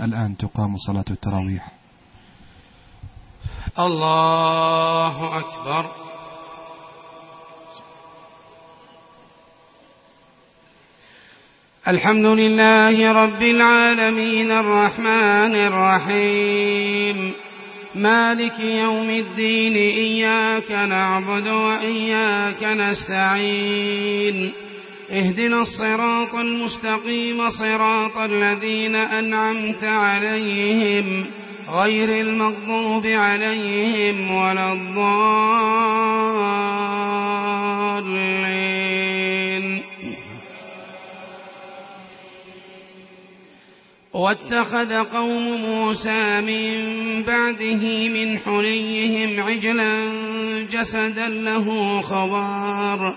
الآن تقام صلاة التراويح. الله أكبر. الحمد لله رب العالمين الرحمن الرحيم. مالك يوم الدين إياك نعبد وإياك نستعين. اهدنا الصراط المستقيم صراط الذين أنعمت عليهم غير المغضوب عليهم ولا الضالين. واتخذ قوم موسى من بعده من حليهم عجلا جسدا له خوار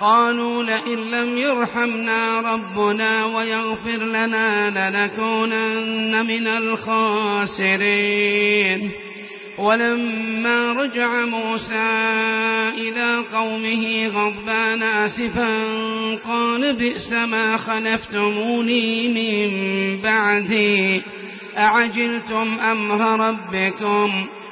قالوا لئن لم يرحمنا ربنا ويغفر لنا لنكونن من الخاسرين. ولما رجع موسى إلى قومه غضبان آسفا قال بئس ما خلفتموني من بعدي. أعجلتم أمر ربكم؟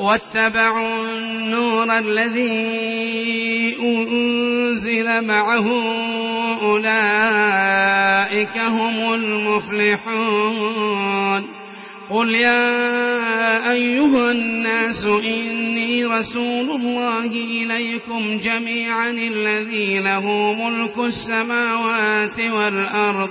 واتبعوا النور الذي أنزل معه أولئك هم المفلحون. قل يا أيها الناس إني رسول الله إليكم جميعا الذي له ملك السماوات والأرض.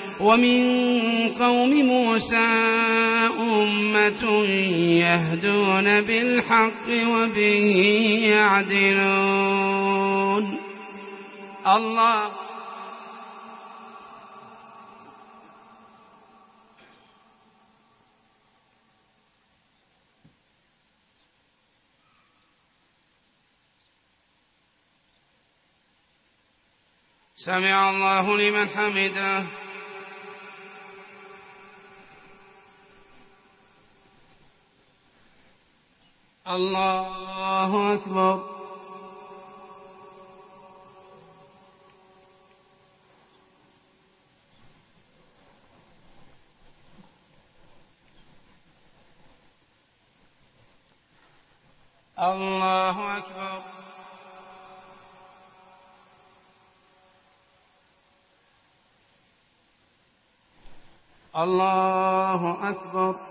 ومن قوم موسى أمة يهدون بالحق وبه يعدلون. الله سمع الله لمن حمده. اللہ اکبر الله أكبر الله أكبر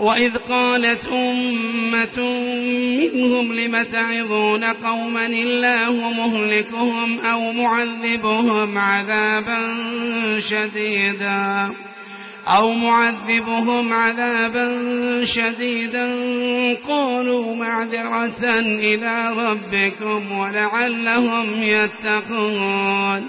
وإذ قالت أمة منهم لم تعظون قوما الله مهلكهم أو معذبهم عذابا شديدا أو معذبهم عذابا شديدا قالوا معذرة إلى ربكم ولعلهم يتقون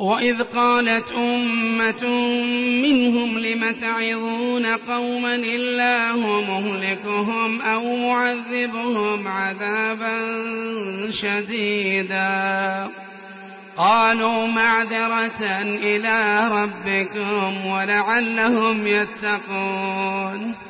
وَإِذْ قَالَتْ أُمَّةٌ مِّنْهُمْ لِمَ تَعِظُونَ قَوْمًا إِلَّا مُهْلِكُهُمْ أَوْ مُعَذِّبُهُمْ عَذَابًا شَدِيدًا قالوا معذرة إلى ربكم ولعلهم يتقون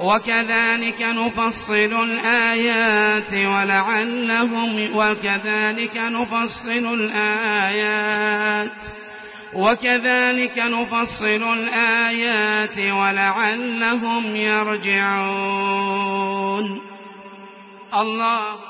وكذلك نفصل الآيات ولعلهم وكذلك نفصل الآيات وكذلك نفصل الآيات ولعلهم يرجعون. الله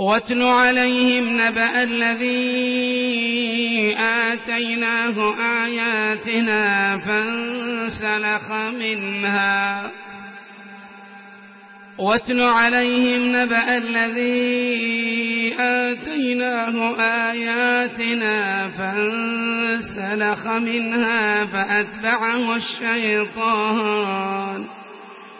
واتل عليهم نبأ الذي آتيناه آياتنا فانسلخ منها. واتل عليهم نبأ الذي آتيناه آياتنا فانسلخ منها فأتبعه الشيطان.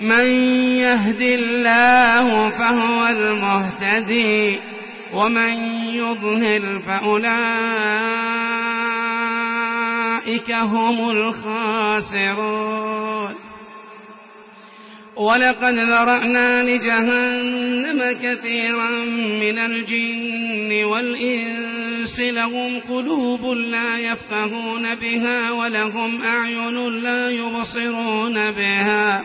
من يهد الله فهو المهتدي ومن يضلل فأولئك هم الخاسرون. ولقد ذرعنا لجهنم كثيرا من الجن والإنس لهم قلوب لا يفقهون بها ولهم أعين لا يبصرون بها.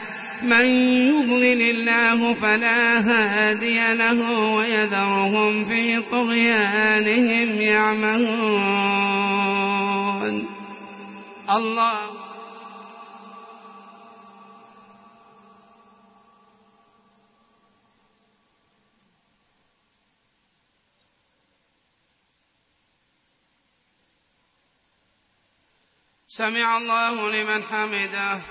من يضلل الله فلا هادي له ويذرهم في طغيانهم يعمهون. الله. سمع الله لمن حمده.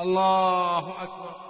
الله أكبر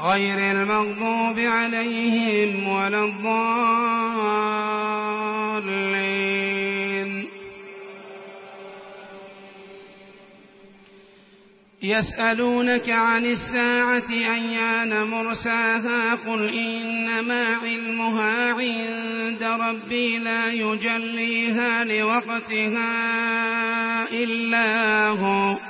غير المغضوب عليهم ولا الضالين. يسألونك عن الساعة أيان مرساها؟ قل إنما علمها عند ربي لا يجليها لوقتها إلا هو.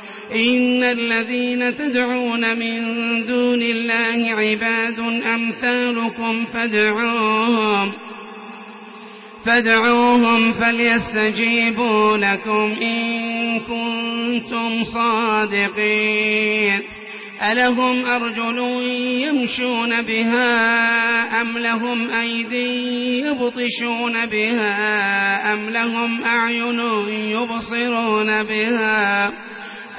إن الذين تدعون من دون الله عباد أمثالكم فادعوهم فادعوهم فليستجيبوا لكم إن كنتم صادقين ألهم أرجل يمشون بها أم لهم أيدي يبطشون بها أم لهم أعين يبصرون بها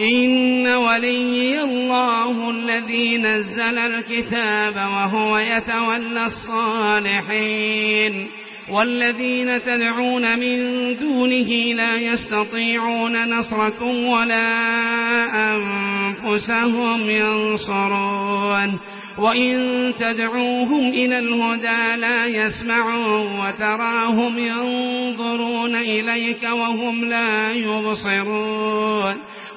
إن ولي الله الذي نزل الكتاب وهو يتولى الصالحين والذين تدعون من دونه لا يستطيعون نصركم ولا أنفسهم ينصرون وإن تدعوهم إلى الهدى لا يسمعون وتراهم ينظرون إليك وهم لا يبصرون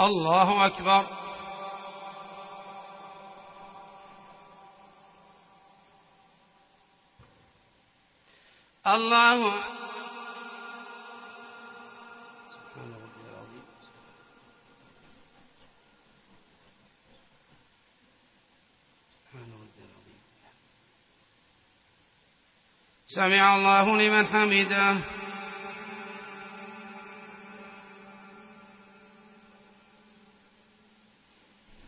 الله أكبر الله سبحان ربي العظيم سبحان ربي العظيم سمع الله لمن حمده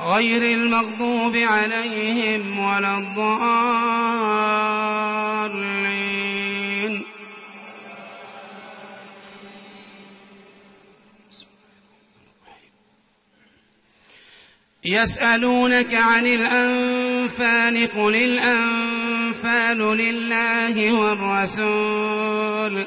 غير المغضوب عليهم ولا الضالين. يسألونك عن الأنفال قل الأنفال لله والرسول.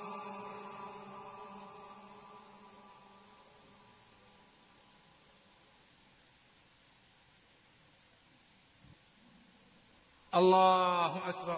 اللہ اکبر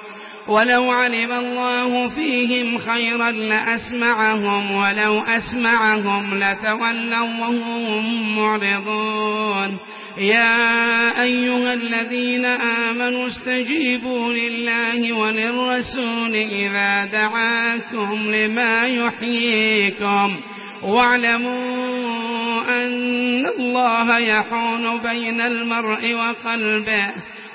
ولو علم الله فيهم خيرا لأسمعهم ولو أسمعهم لتولوا وهم معرضون. يا أيها الذين آمنوا استجيبوا لله وللرسول إذا دعاكم لما يحييكم واعلموا أن الله يحون بين المرء وقلبه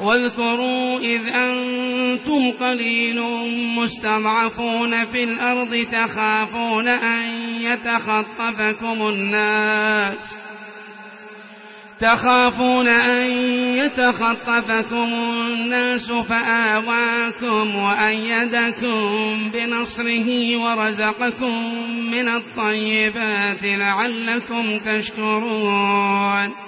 واذكروا إذ أنتم قليل مستضعفون في الأرض تخافون أن يتخطفكم الناس تخافون أن يتخطفكم الناس فآواكم وأيدكم بنصره ورزقكم من الطيبات لعلكم تشكرون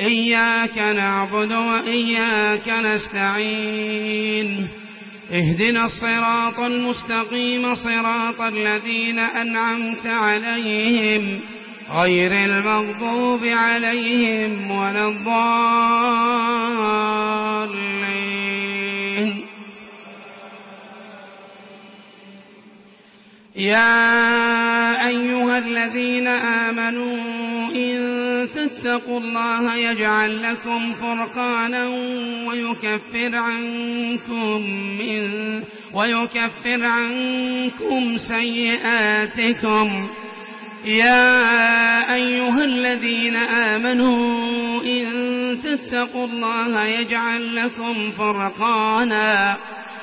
إياك نعبد وإياك نستعين اهدنا الصراط المستقيم صراط الذين أنعمت عليهم غير المغضوب عليهم ولا الضالين يا أيها الذين آمنوا إن تتقوا الله يجعل لكم فرقانا ويكفر عنكم من ويكفر عنكم سيئاتكم. يا أيها الذين آمنوا إن تتقوا الله يجعل لكم فرقانا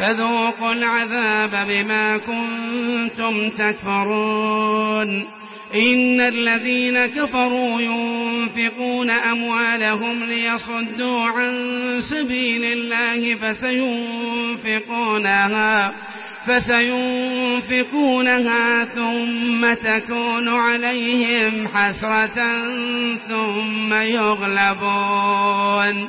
فذوقوا العذاب بما كنتم تكفرون. إن الذين كفروا ينفقون أموالهم ليصدوا عن سبيل الله فسينفقونها فسينفقونها ثم تكون عليهم حسرة ثم يغلبون.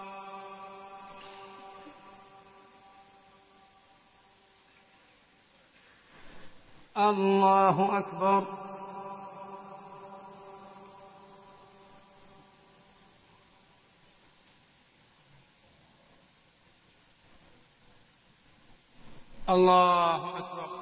الله أكبر الله أكبر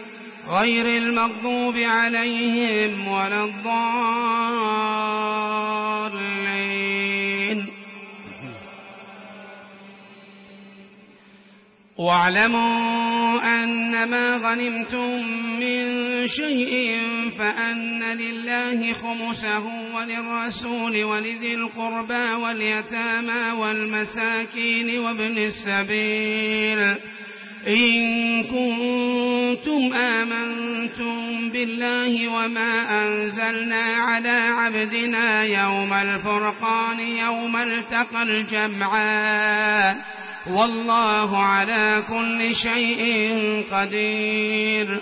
غير المغضوب عليهم ولا الضالين. واعلموا أن ما غنمتم من شيء فأن لله خمسه وللرسول ولذي القربى واليتامى والمساكين وابن السبيل. إن كنتم آمنتم بالله وما أنزلنا على عبدنا يوم الفرقان يوم التقى الجمعاء والله على كل شيء قدير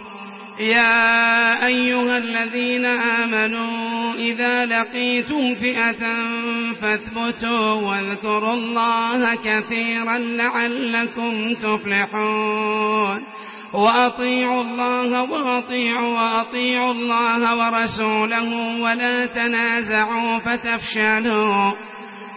يا أيها الذين آمنوا إذا لقيتم فئة فاثبتوا واذكروا الله كثيرا لعلكم تفلحون وأطيعوا الله وأطيعوا وأطيعوا الله ورسوله ولا تنازعوا فتفشلوا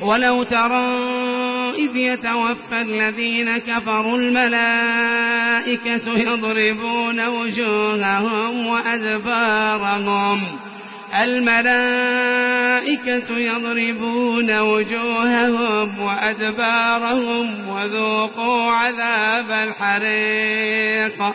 ولو ترى إذ يتوفى الذين كفروا الملائكة يضربون وجوههم وأدبارهم. الملائكة يضربون وجوههم وأدبارهم وذوقوا عذاب الحريق.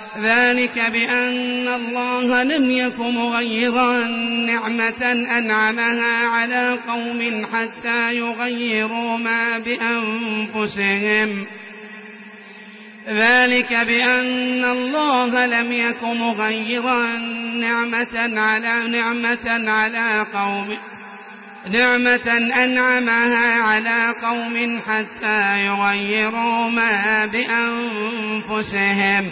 ذلك بأن الله لم يكن مغيرا نعمة أنعمها على قوم حتى يغيروا ما بأنفسهم. ذلك بأن الله لم يكن مغيرا نعمة على نعمة على قوم نعمة أنعمها على قوم حتى يغيروا ما بأنفسهم.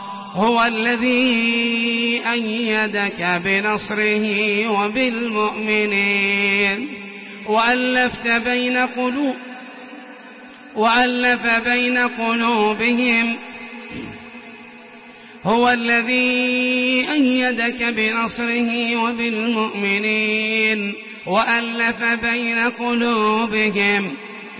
هو الذي أيدك بنصره وبالمؤمنين وألفت بين قلوب وألف بين قلوبهم. هو الذي أيدك بنصره وبالمؤمنين وألف بين قلوبهم.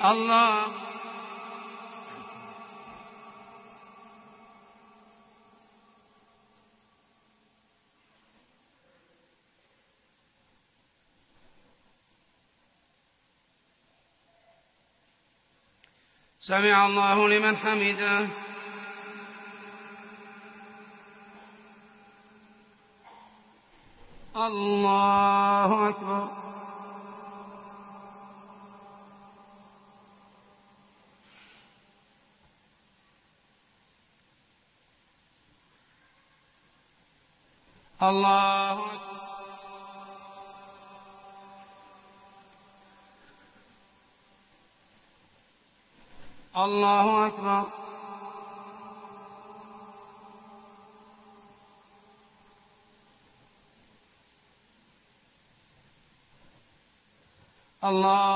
اللہ سمع الله لمن حمده الله أكبر اللہ اللہ اکبر اللہ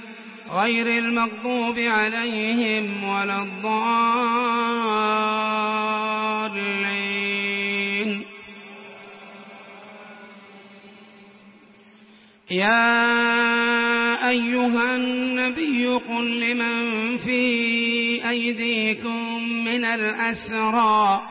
غير المغضوب عليهم ولا الضالين. يا أيها النبي قل لمن في أيديكم من الأسرى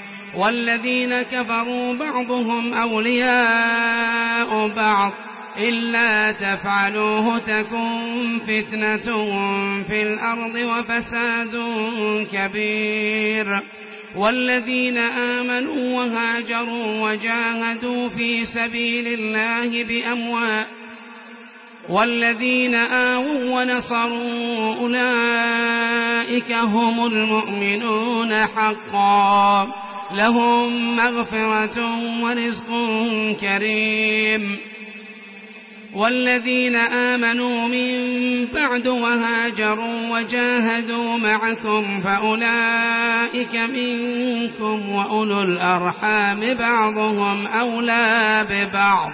والذين كفروا بعضهم أولياء بعض إلا تفعلوه تكون فتنة في الأرض وفساد كبير والذين آمنوا وهاجروا وجاهدوا في سبيل الله بأموال والذين آووا ونصروا أولئك هم المؤمنون حقا لهم مغفرة ورزق كريم. والذين آمنوا من بعد وهاجروا وجاهدوا معكم فأولئك منكم وأولو الأرحام بعضهم أولى ببعض.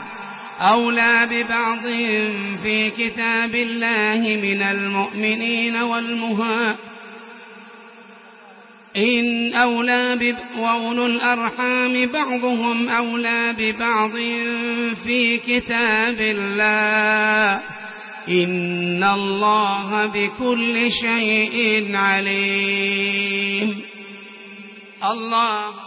أولى ببعض في كتاب الله من المؤمنين والمهاجرين إن أولى بب وأولو الأرحام بعضهم أولى ببعض في كتاب الله. إن الله بكل شيء عليم. الله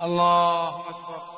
اللہ اکبر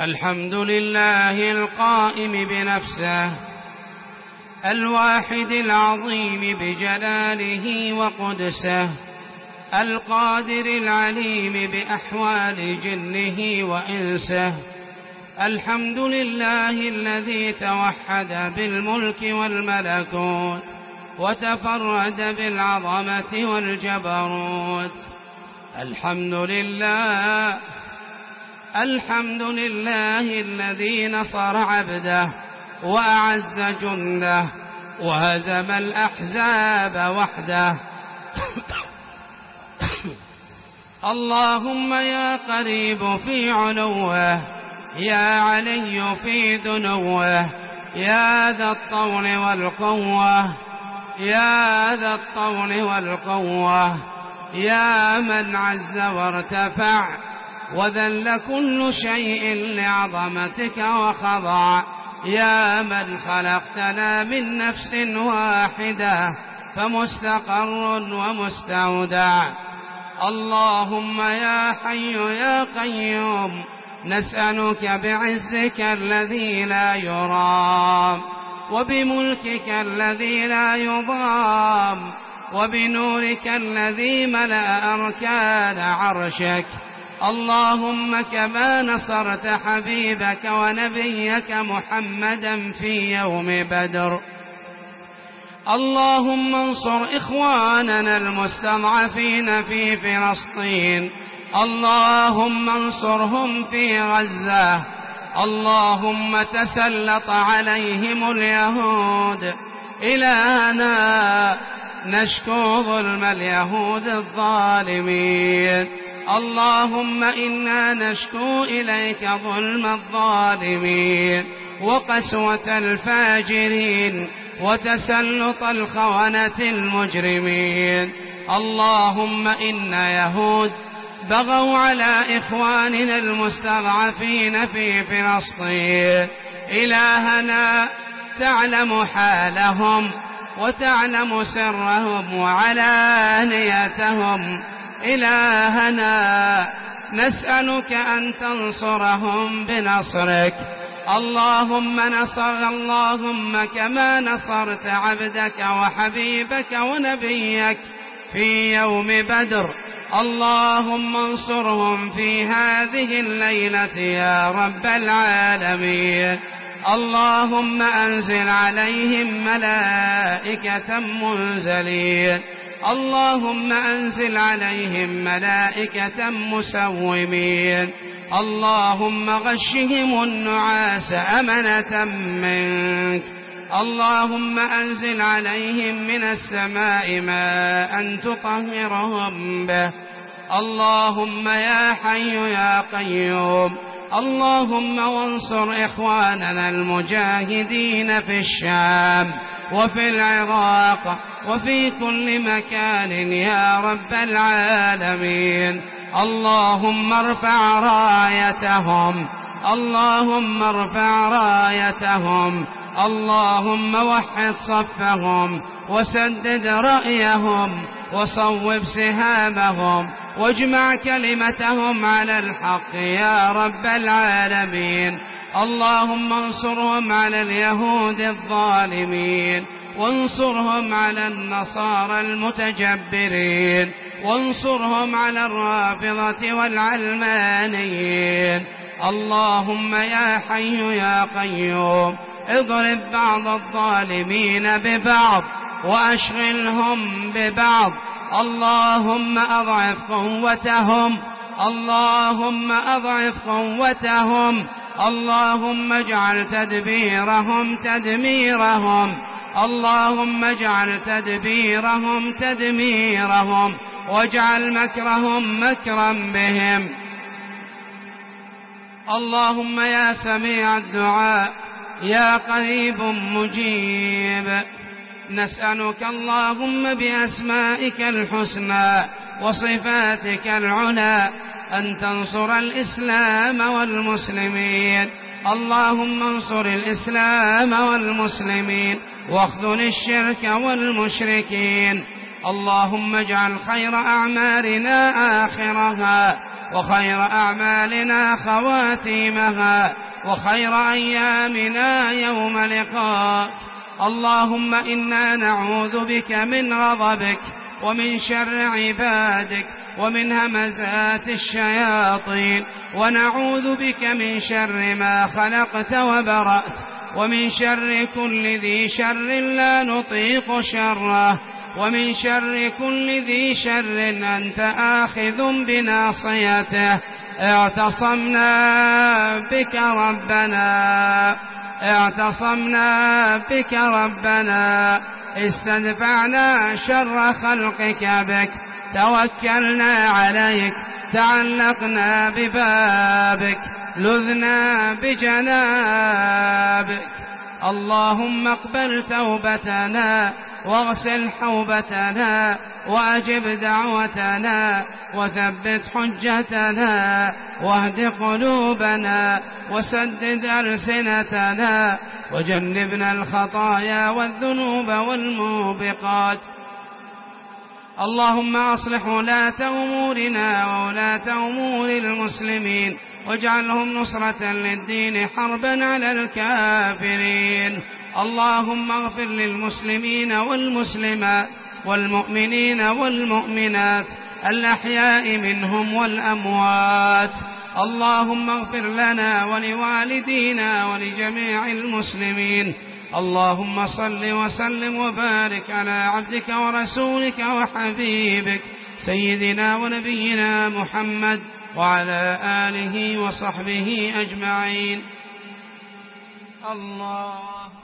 الحمد لله القائم بنفسه الواحد العظيم بجلاله وقدسه القادر العليم بأحوال جنه وإنسه الحمد لله الذي توحد بالملك والملكوت وتفرد بالعظمة والجبروت الحمد لله الحمد لله الذي نصر عبده وأعز جنده وهزم الأحزاب وحده اللهم يا قريب في علوه يا علي في دنوه يا ذا الطول والقوة يا ذا الطول والقوة يا من عز وارتفع وذل كل شيء لعظمتك وخضع. يا من خلقتنا من نفس واحدة فمستقر ومستودع. اللهم يا حي يا قيوم نسألك بعزك الذي لا يرام وبملكك الذي لا يضام وبنورك الذي ملأ أركان عرشك. اللهم كما نصرت حبيبك ونبيك محمدا في يوم بدر. اللهم انصر إخواننا المستضعفين في فلسطين. اللهم انصرهم في غزة. اللهم تسلط عليهم اليهود. إلهنا نشكو ظلم اليهود الظالمين. اللهم إنا نشكو إليك ظلم الظالمين وقسوة الفاجرين وتسلط الخونة المجرمين اللهم إنا يهود بغوا على إخواننا المستضعفين في فلسطين إلهنا تعلم حالهم وتعلم سرهم وعلانيتهم إلهنا نسألك أن تنصرهم بنصرك. اللهم نصر اللهم كما نصرت عبدك وحبيبك ونبيك في يوم بدر. اللهم انصرهم في هذه الليلة يا رب العالمين. اللهم أنزل عليهم ملائكة منزلين. اللهم أنزل عليهم ملائكة مسومين. اللهم غشهم النعاس أمنة منك. اللهم أنزل عليهم من السماء ماء تطهرهم به. اللهم يا حي يا قيوم. اللهم وانصر إخواننا المجاهدين في الشام وفي العراق وفي كل مكان يا رب العالمين. اللهم ارفع رايتهم. اللهم ارفع رايتهم. اللهم وحد صفهم. وسدد رأيهم. وصوب سهامهم. واجمع كلمتهم على الحق يا رب العالمين. اللهم انصرهم على اليهود الظالمين. وانصرهم على النصارى المتجبرين. وانصرهم على الرافضة والعلمانيين. اللهم يا حي يا قيوم اضرب بعض الظالمين ببعض وأشغلهم ببعض. اللهم أضعف قوتهم اللهم أضعف قوتهم اللهم اجعل تدبيرهم تدميرهم اللهم اجعل تدبيرهم تدميرهم واجعل مكرهم مكرا بهم. اللهم يا سميع الدعاء يا قريب مجيب. نسألك اللهم بأسمائك الحسنى وصفاتك العلى أن تنصر الإسلام والمسلمين. اللهم انصر الإسلام والمسلمين واخذل الشرك والمشركين. اللهم اجعل خير أعمالنا آخرها وخير أعمالنا خواتيمها وخير أيامنا يوم لقاء. اللهم إنا نعوذ بك من غضبك ومن شر عبادك ومن همزات الشياطين ونعوذ بك من شر ما خلقت وبرأت ومن شر كل ذي شر لا نطيق شره ومن شر كل ذي شر أنت آخذ بناصيته اعتصمنا بك ربنا اعتصمنا بك ربنا استدفعنا شر خلقك بك توكلنا عليك تعلقنا ببابك لذنا بجنابك. اللهم اقبل توبتنا واغسل حوبتنا وأجب دعوتنا وثبت حجتنا واهد قلوبنا وسدد ألسنتنا وجنبنا الخطايا والذنوب والموبقات. اللهم أصلح ولاة أمورنا وولاة أمور المسلمين واجعلهم نصرة للدين حربا على الكافرين. اللهم اغفر للمسلمين والمسلمات والمؤمنين والمؤمنات الأحياء منهم والأموات اللهم اغفر لنا ولوالدينا ولجميع المسلمين اللهم صل وسلم وبارك على عبدك ورسولك وحبيبك سيدنا ونبينا محمد وعلى آله وصحبه أجمعين. الله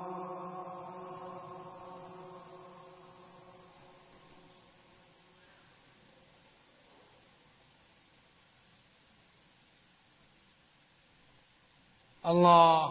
الله